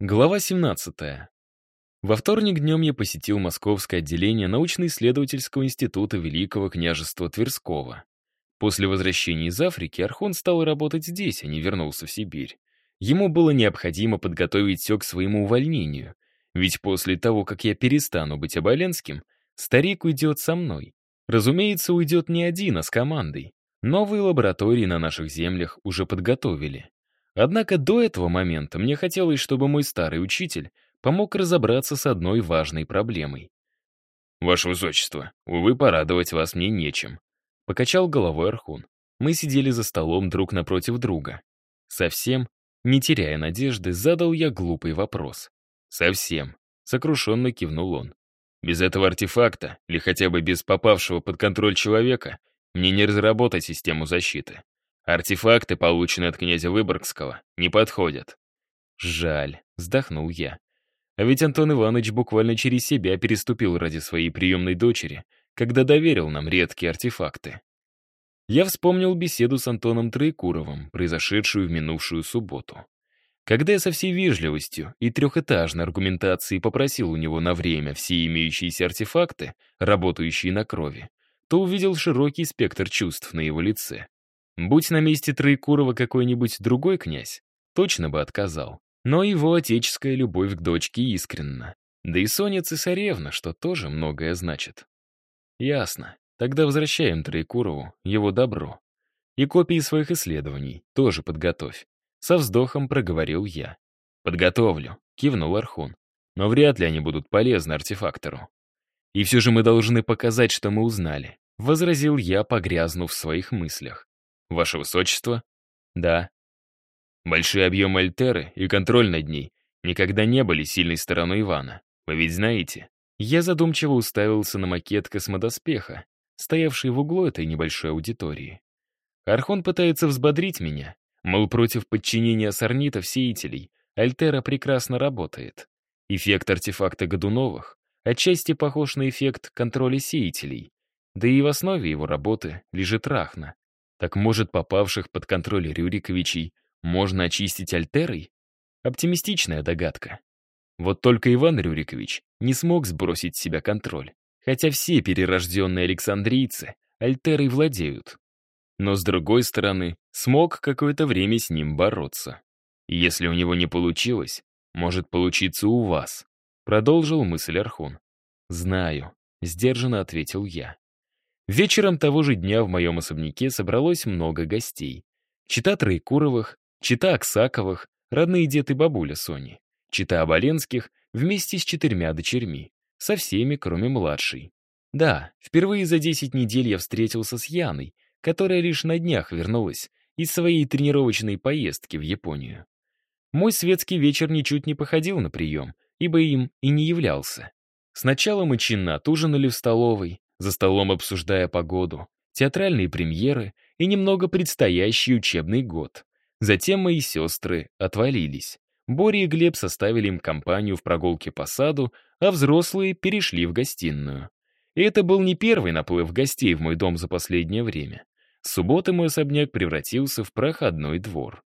Глава 17. Во вторник днем я посетил Московское отделение научно-исследовательского института Великого княжества Тверского. После возвращения из Африки Архон стал работать здесь, а не вернулся в Сибирь. Ему было необходимо подготовить все к своему увольнению, ведь после того, как я перестану быть Оболенским, старик уйдет со мной. Разумеется, уйдет не один, а с командой. Новые лаборатории на наших землях уже подготовили. Однако до этого момента мне хотелось, чтобы мой старый учитель помог разобраться с одной важной проблемой. «Ваше Высочество, увы, порадовать вас мне нечем», — покачал головой Архун. Мы сидели за столом друг напротив друга. Совсем, не теряя надежды, задал я глупый вопрос. «Совсем», — сокрушенно кивнул он. «Без этого артефакта, или хотя бы без попавшего под контроль человека, мне не разработать систему защиты. Артефакты, полученные от князя Выборгского, не подходят. Жаль, вздохнул я. А ведь Антон Иванович буквально через себя переступил ради своей приемной дочери, когда доверил нам редкие артефакты. Я вспомнил беседу с Антоном Троекуровым, произошедшую в минувшую субботу. Когда я со всей вежливостью и трехэтажной аргументацией попросил у него на время все имеющиеся артефакты, работающие на крови, то увидел широкий спектр чувств на его лице. Будь на месте Троекурова какой-нибудь другой князь, точно бы отказал. Но его отеческая любовь к дочке искренна. Да и Соня Цесаревна, что тоже многое значит. Ясно. Тогда возвращаем Троекурову его добро. И копии своих исследований тоже подготовь. Со вздохом проговорил я. «Подготовлю», — кивнул Архун. «Но вряд ли они будут полезны артефактору. И все же мы должны показать, что мы узнали», — возразил я, погрязнув в своих мыслях. Ваше Высочество? Да. Большие объемы Альтеры и контроль над ней никогда не были сильной стороной Ивана. Вы ведь знаете? Я задумчиво уставился на макет космодоспеха, стоявший в углу этой небольшой аудитории. Архон пытается взбодрить меня, мол, против подчинения сорнитов-сеятелей Альтера прекрасно работает. Эффект артефакта Годуновых отчасти похож на эффект контроля сеятелей, да и в основе его работы лежит Рахна, так может, попавших под контроль Рюриковичей можно очистить альтерой? Оптимистичная догадка. Вот только Иван Рюрикович не смог сбросить с себя контроль, хотя все перерожденные александрийцы альтерой владеют. Но, с другой стороны, смог какое-то время с ним бороться. Если у него не получилось, может получиться у вас. Продолжил мысль Архун. «Знаю», — сдержанно ответил я. Вечером того же дня в моем особняке собралось много гостей. Чита Троекуровых, чита Аксаковых, родные дед и бабуля Сони, чита Оболенских вместе с четырьмя дочерьми, со всеми, кроме младшей. Да, впервые за 10 недель я встретился с Яной, которая лишь на днях вернулась из своей тренировочной поездки в Японию. Мой светский вечер ничуть не походил на прием, ибо им и не являлся. Сначала мы чинно отужинали в столовой, за столом обсуждая погоду, театральные премьеры и немного предстоящий учебный год. Затем мои сестры отвалились. Боря и Глеб составили им компанию в прогулке по саду, а взрослые перешли в гостиную. И это был не первый наплыв гостей в мой дом за последнее время. С субботы мой особняк превратился в проходной двор.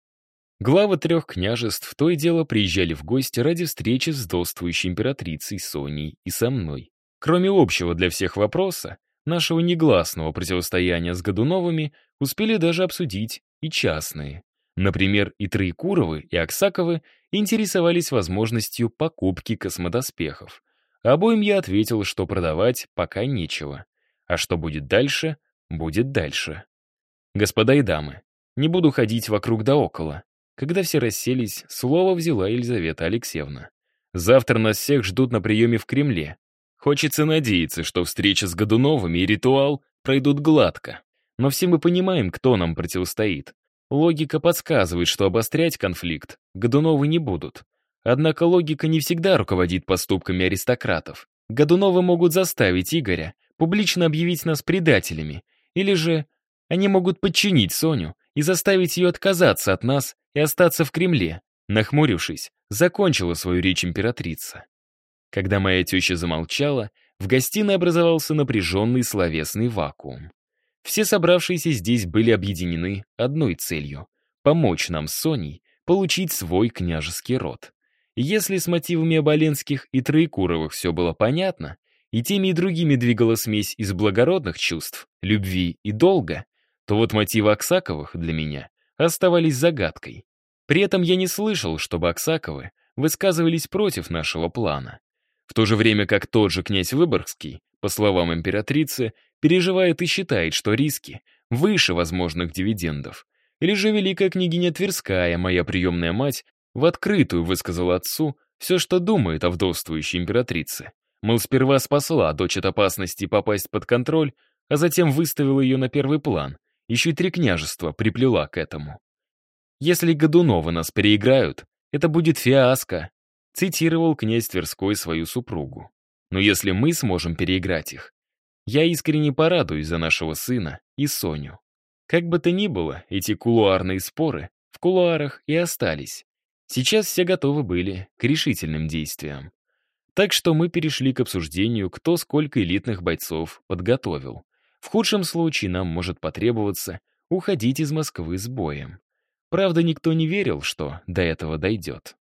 Главы трех княжеств то и дело приезжали в гости ради встречи с вдовствующей императрицей Соней и со мной. Кроме общего для всех вопроса, нашего негласного противостояния с Годуновыми успели даже обсудить и частные. Например, и Троекуровы, и Аксаковы интересовались возможностью покупки космодоспехов. Обоим я ответил, что продавать пока нечего. А что будет дальше, будет дальше. Господа и дамы, не буду ходить вокруг да около. Когда все расселись, слово взяла Елизавета Алексеевна. Завтра нас всех ждут на приеме в Кремле, Хочется надеяться, что встреча с Годуновыми и ритуал пройдут гладко. Но все мы понимаем, кто нам противостоит. Логика подсказывает, что обострять конфликт Годуновы не будут. Однако логика не всегда руководит поступками аристократов. Годуновы могут заставить Игоря публично объявить нас предателями, или же они могут подчинить Соню и заставить ее отказаться от нас и остаться в Кремле. Нахмурившись, закончила свою речь императрица. Когда моя теща замолчала, в гостиной образовался напряженный словесный вакуум. Все собравшиеся здесь были объединены одной целью — помочь нам с Соней получить свой княжеский род. Если с мотивами Оболенских и Троекуровых все было понятно, и теми и другими двигала смесь из благородных чувств, любви и долга, то вот мотивы Аксаковых для меня оставались загадкой. При этом я не слышал, чтобы Аксаковы высказывались против нашего плана. В то же время как тот же князь Выборгский, по словам императрицы, переживает и считает, что риски выше возможных дивидендов. Или же великая княгиня Тверская, моя приемная мать, в открытую высказала отцу все, что думает о вдовствующей императрице. Мол, сперва спасла дочь от опасности попасть под контроль, а затем выставила ее на первый план. Еще и три княжества приплела к этому. «Если Годуновы нас переиграют, это будет фиаско», цитировал князь Тверской свою супругу. «Но если мы сможем переиграть их, я искренне порадуюсь за нашего сына и Соню. Как бы то ни было, эти кулуарные споры в кулуарах и остались. Сейчас все готовы были к решительным действиям. Так что мы перешли к обсуждению, кто сколько элитных бойцов подготовил. В худшем случае нам может потребоваться уходить из Москвы с боем. Правда, никто не верил, что до этого дойдет.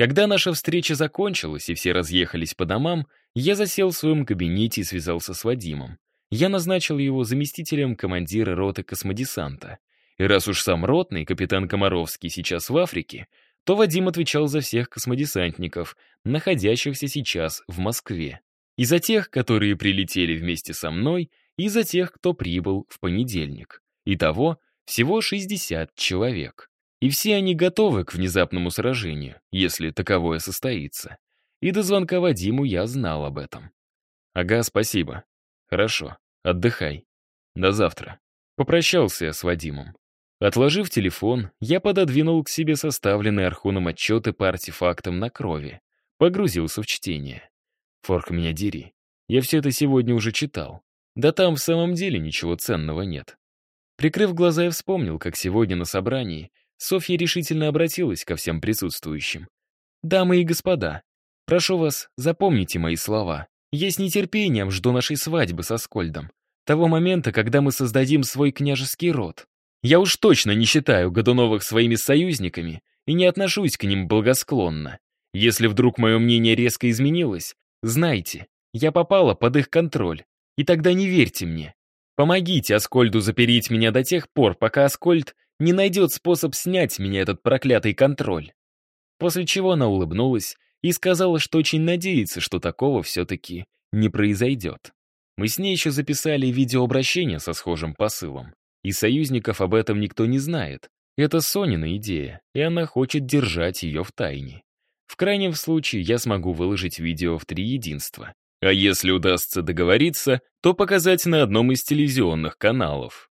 Когда наша встреча закончилась и все разъехались по домам, я засел в своем кабинете и связался с Вадимом. Я назначил его заместителем командира роты космодесанта. И раз уж сам ротный, капитан Комаровский, сейчас в Африке, то Вадим отвечал за всех космодесантников, находящихся сейчас в Москве. И за тех, которые прилетели вместе со мной, и за тех, кто прибыл в понедельник. Итого всего 60 человек. И все они готовы к внезапному сражению, если таковое состоится. И до звонка Вадиму я знал об этом. «Ага, спасибо. Хорошо. Отдыхай. До завтра». Попрощался я с Вадимом. Отложив телефон, я пододвинул к себе составленные Архуном отчеты по артефактам на крови. Погрузился в чтение. Форк меня дери. Я все это сегодня уже читал. Да там в самом деле ничего ценного нет. Прикрыв глаза, я вспомнил, как сегодня на собрании Софья решительно обратилась ко всем присутствующим. «Дамы и господа, прошу вас, запомните мои слова. Я с нетерпением жду нашей свадьбы со Скольдом. Того момента, когда мы создадим свой княжеский род. Я уж точно не считаю Годуновых своими союзниками и не отношусь к ним благосклонно. Если вдруг мое мнение резко изменилось, знайте, я попала под их контроль, и тогда не верьте мне. Помогите Аскольду запереть меня до тех пор, пока Аскольд не найдет способ снять меня этот проклятый контроль. После чего она улыбнулась и сказала, что очень надеется, что такого все-таки не произойдет. Мы с ней еще записали видеообращение со схожим посылом. И союзников об этом никто не знает. Это Сонина идея, и она хочет держать ее в тайне. В крайнем случае я смогу выложить видео в три единства. А если удастся договориться, то показать на одном из телевизионных каналов.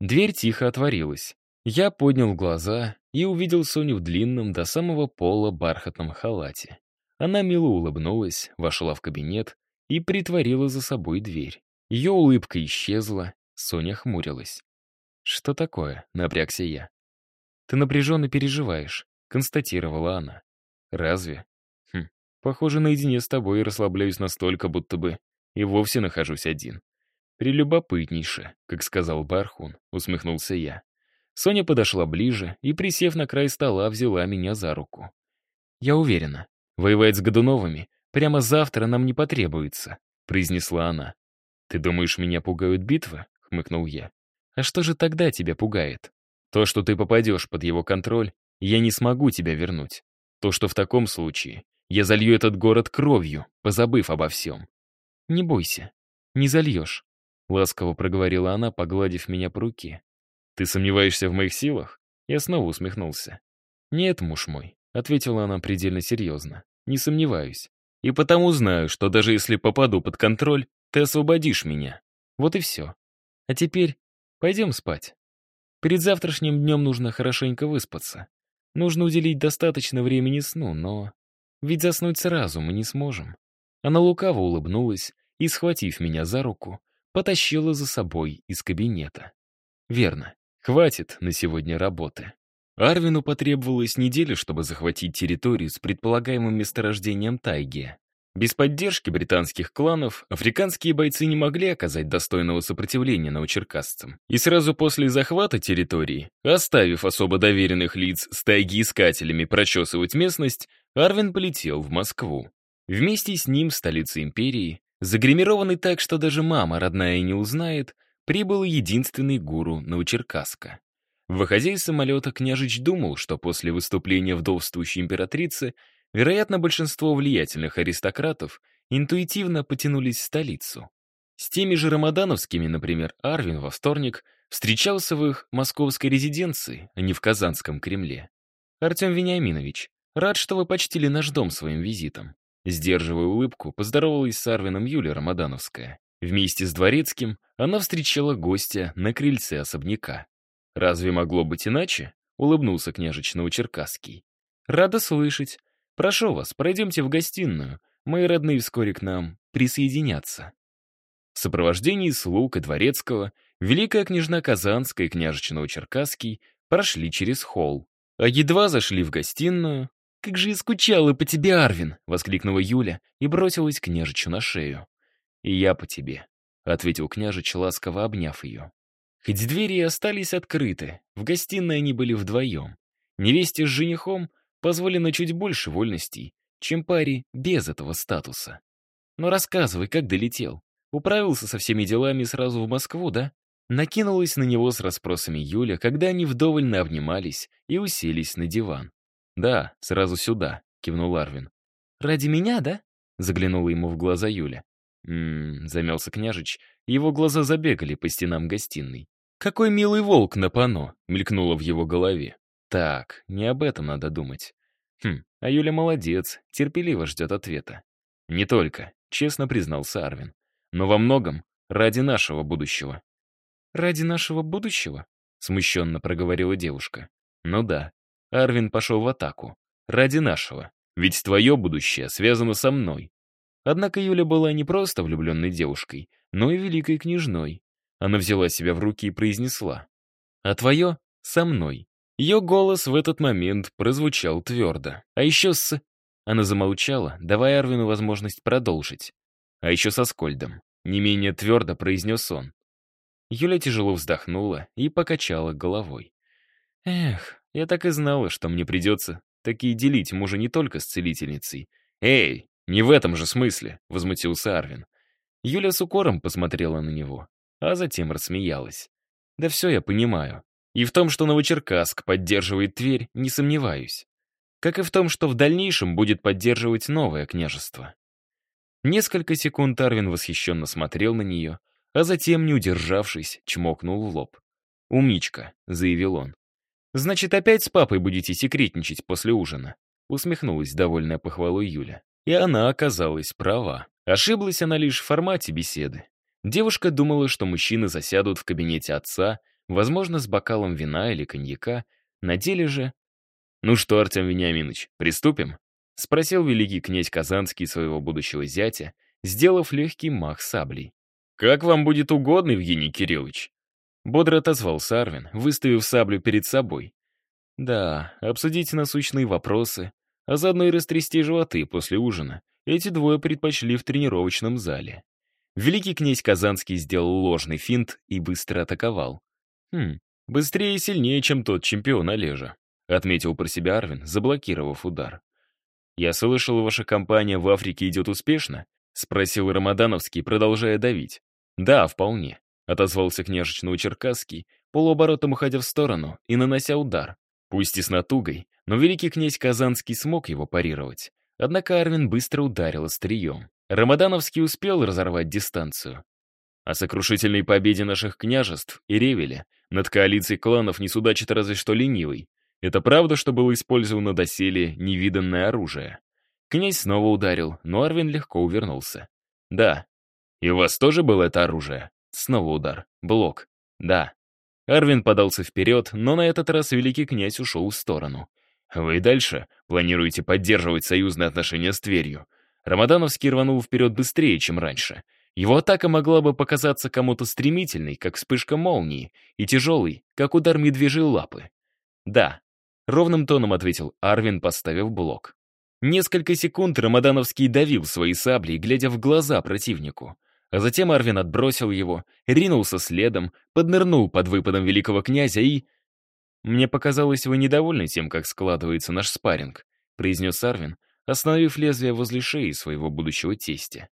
Дверь тихо отворилась. Я поднял глаза и увидел Соню в длинном до самого пола бархатном халате. Она мило улыбнулась, вошла в кабинет и притворила за собой дверь. Ее улыбка исчезла, Соня хмурилась. «Что такое?» — напрягся я. «Ты напряженно переживаешь», — констатировала она. «Разве?» «Хм, похоже, наедине с тобой и расслабляюсь настолько, будто бы и вовсе нахожусь один». «Прелюбопытнейше», — как сказал Бархун, — усмехнулся я. Соня подошла ближе и, присев на край стола, взяла меня за руку. «Я уверена, воевать с Годуновыми прямо завтра нам не потребуется», — произнесла она. «Ты думаешь, меня пугают битвы?» — хмыкнул я. А что же тогда тебя пугает? То, что ты попадешь под его контроль, я не смогу тебя вернуть. То, что в таком случае я залью этот город кровью, позабыв обо всем. Не бойся, не зальешь, — ласково проговорила она, погладив меня по руке. Ты сомневаешься в моих силах? Я снова усмехнулся. Нет, муж мой, — ответила она предельно серьезно. Не сомневаюсь. И потому знаю, что даже если попаду под контроль, ты освободишь меня. Вот и все. А теперь Пойдем спать. Перед завтрашним днем нужно хорошенько выспаться. Нужно уделить достаточно времени сну, но... Ведь заснуть сразу мы не сможем. Она лукаво улыбнулась и, схватив меня за руку, потащила за собой из кабинета. Верно, хватит на сегодня работы. Арвину потребовалась неделя, чтобы захватить территорию с предполагаемым месторождением тайги. Без поддержки британских кланов африканские бойцы не могли оказать достойного сопротивления новочеркасцам. И сразу после захвата территории, оставив особо доверенных лиц с тайги-искателями прочесывать местность, Арвин полетел в Москву. Вместе с ним, столица империи, загримированный так, что даже мама родная не узнает, прибыл единственный гуру Новочеркасска. Выходя из самолета, княжич думал, что после выступления вдовствующей императрицы, вероятно, большинство влиятельных аристократов интуитивно потянулись в столицу. С теми же рамадановскими, например, Арвин во вторник встречался в их московской резиденции, а не в Казанском Кремле. «Артем Вениаминович, рад, что вы почтили наш дом своим визитом». Сдерживая улыбку, поздоровалась с Арвином Юлия Рамадановская. Вместе с Дворецким она встречала гостя на крыльце особняка. «Разве могло быть иначе?» — улыбнулся княжич Новочеркасский. «Рада слышать. Прошу вас, пройдемте в гостиную. Мои родные вскоре к нам присоединятся». В сопровождении слуг и дворецкого великая княжна Казанская и княжич Новочеркасский прошли через холл. А едва зашли в гостиную, «Как же я скучала по тебе, Арвин!» — воскликнула Юля и бросилась к княжичу на шею. «И я по тебе», — ответил княжич, ласково обняв ее. Хоть двери и остались открыты, в гостиной они были вдвоем. Невесте с женихом позволено чуть больше вольностей, чем паре без этого статуса. Но рассказывай, как долетел. Управился со всеми делами сразу в Москву, да? Накинулась на него с расспросами Юля, когда они вдоволь обнимались и уселись на диван. «Да, сразу сюда», — кивнул Арвин. «Ради меня, да?» — заглянула ему в глаза Юля. «М-м-м», замялся княжич, его глаза забегали по стенам гостиной. «Какой милый волк на пано!» — мелькнуло в его голове. «Так, не об этом надо думать». «Хм, а Юля молодец, терпеливо ждет ответа». «Не только», — честно признался Арвин. «Но во многом ради нашего будущего». «Ради нашего будущего?» — смущенно проговорила девушка. «Ну да, Арвин пошел в атаку. Ради нашего. Ведь твое будущее связано со мной. Однако Юля была не просто влюбленной девушкой, но и великой княжной. Она взяла себя в руки и произнесла. «А твое — со мной». Ее голос в этот момент прозвучал твердо. А еще с... Она замолчала, давая Арвину возможность продолжить. А еще со Скольдом. Не менее твердо произнес он. Юля тяжело вздохнула и покачала головой. «Эх, я так и знала, что мне придется такие делить мужа не только с целительницей. «Эй, не в этом же смысле», — возмутился Арвин. Юля с укором посмотрела на него, а затем рассмеялась. «Да все я понимаю. И в том, что Новочеркасск поддерживает Тверь, не сомневаюсь. Как и в том, что в дальнейшем будет поддерживать новое княжество». Несколько секунд Арвин восхищенно смотрел на нее, а затем, не удержавшись, чмокнул в лоб. «Умничка», — заявил он. «Значит, опять с папой будете секретничать после ужина?» Усмехнулась довольная похвалой Юля. И она оказалась права. Ошиблась она лишь в формате беседы. Девушка думала, что мужчины засядут в кабинете отца, возможно, с бокалом вина или коньяка. На деле же... «Ну что, Артем Вениаминович, приступим?» — спросил великий князь Казанский своего будущего зятя, сделав легкий мах саблей. «Как вам будет угодно, Евгений Кириллович?» Бодро отозвался Арвин, выставив саблю перед собой. Да, обсудить насущные вопросы, а заодно и растрясти животы после ужина, эти двое предпочли в тренировочном зале. Великий князь Казанский сделал ложный финт и быстро атаковал. «Хм, быстрее и сильнее, чем тот чемпион Олежа», отметил про себя Арвин, заблокировав удар. «Я слышал, ваша компания в Африке идет успешно?» спросил Рамадановский, продолжая давить. «Да, вполне. — отозвался княжич Новочеркасский, полуоборотом уходя в сторону и нанося удар. Пусть и с натугой, но великий князь Казанский смог его парировать. Однако Арвин быстро ударил острием. Рамадановский успел разорвать дистанцию. О сокрушительной победе наших княжеств и Ревеля над коалицией кланов не судачит разве что ленивый. Это правда, что было использовано доселе невиданное оружие? Князь снова ударил, но Арвин легко увернулся. Да. И у вас тоже было это оружие? Снова удар. Блок. Да. Арвин подался вперед, но на этот раз великий князь ушел в сторону. Вы и дальше планируете поддерживать союзные отношения с Тверью. Рамадановский рванул вперед быстрее, чем раньше. Его атака могла бы показаться кому-то стремительной, как вспышка молнии, и тяжелой, как удар медвежьей лапы. «Да», — ровным тоном ответил Арвин, поставив блок. Несколько секунд Рамадановский давил свои сабли, глядя в глаза противнику. А затем Арвин отбросил его, ринулся следом, поднырнул под выпадом великого князя и... Мне показалось, вы недовольны тем, как складывается наш спарринг. произнес Арвин, остановив лезвие возле шеи своего будущего тестя.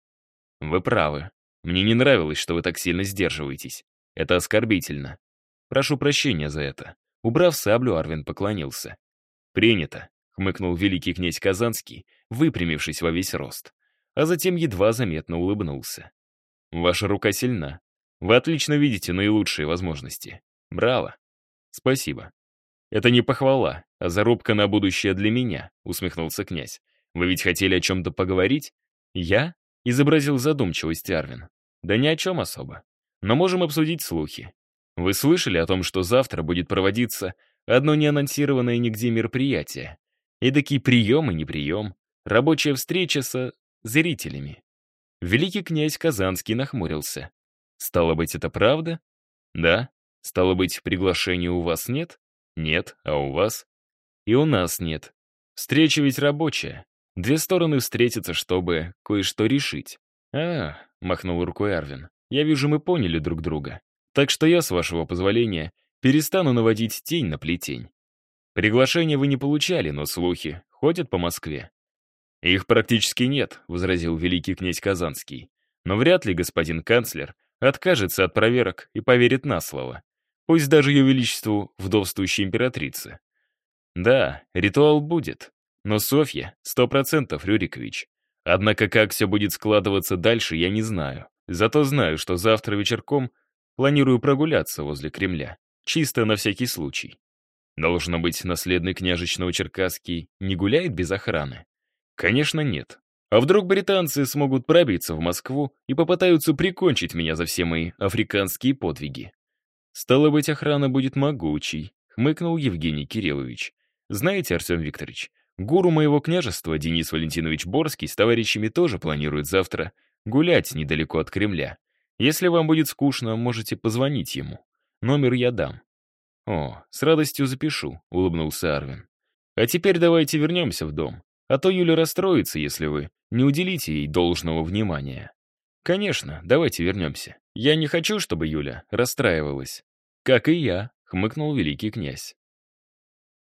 «Вы правы. Мне не нравилось, что вы так сильно сдерживаетесь. Это оскорбительно. Прошу прощения за это». Убрав саблю, Арвин поклонился. «Принято», — хмыкнул великий князь Казанский, выпрямившись во весь рост. А затем едва заметно улыбнулся. «Ваша рука сильна. Вы отлично видите наилучшие возможности. Браво!» «Спасибо». «Это не похвала, а зарубка на будущее для меня», — усмехнулся князь. «Вы ведь хотели о чем-то поговорить?» «Я?» — изобразил задумчивость Арвин. «Да ни о чем особо. Но можем обсудить слухи. Вы слышали о том, что завтра будет проводиться одно неанонсированное нигде мероприятие? Эдакий прием и не прием, рабочая встреча со зрителями». Великий князь Казанский нахмурился. «Стало быть, это правда?» «Да. Стало быть, приглашения у вас нет?» «Нет. А у вас?» «И у нас нет. Встреча ведь рабочая. Две стороны встретятся, чтобы кое-что решить». «А, — махнул рукой Арвин, — я вижу, мы поняли друг друга. Так что я, с вашего позволения, перестану наводить тень на плетень. Приглашения вы не получали, но слухи ходят по Москве. «Их практически нет», — возразил великий князь Казанский. «Но вряд ли господин канцлер откажется от проверок и поверит на слово. Пусть даже ее величеству вдовствующей императрицы. Да, ритуал будет, но Софья — сто процентов Рюрикович. Однако как все будет складываться дальше, я не знаю. Зато знаю, что завтра вечерком планирую прогуляться возле Кремля. Чисто на всякий случай. Должно быть, наследный княжич Новочеркасский не гуляет без охраны. Конечно, нет. А вдруг британцы смогут пробиться в Москву и попытаются прикончить меня за все мои африканские подвиги? Стало быть, охрана будет могучей, хмыкнул Евгений Кириллович. Знаете, Артем Викторович, гуру моего княжества Денис Валентинович Борский с товарищами тоже планирует завтра гулять недалеко от Кремля. Если вам будет скучно, можете позвонить ему. Номер я дам. О, с радостью запишу, улыбнулся Арвин. А теперь давайте вернемся в дом. А то Юля расстроится, если вы не уделите ей должного внимания. Конечно, давайте вернемся. Я не хочу, чтобы Юля расстраивалась. Как и я, хмыкнул великий князь.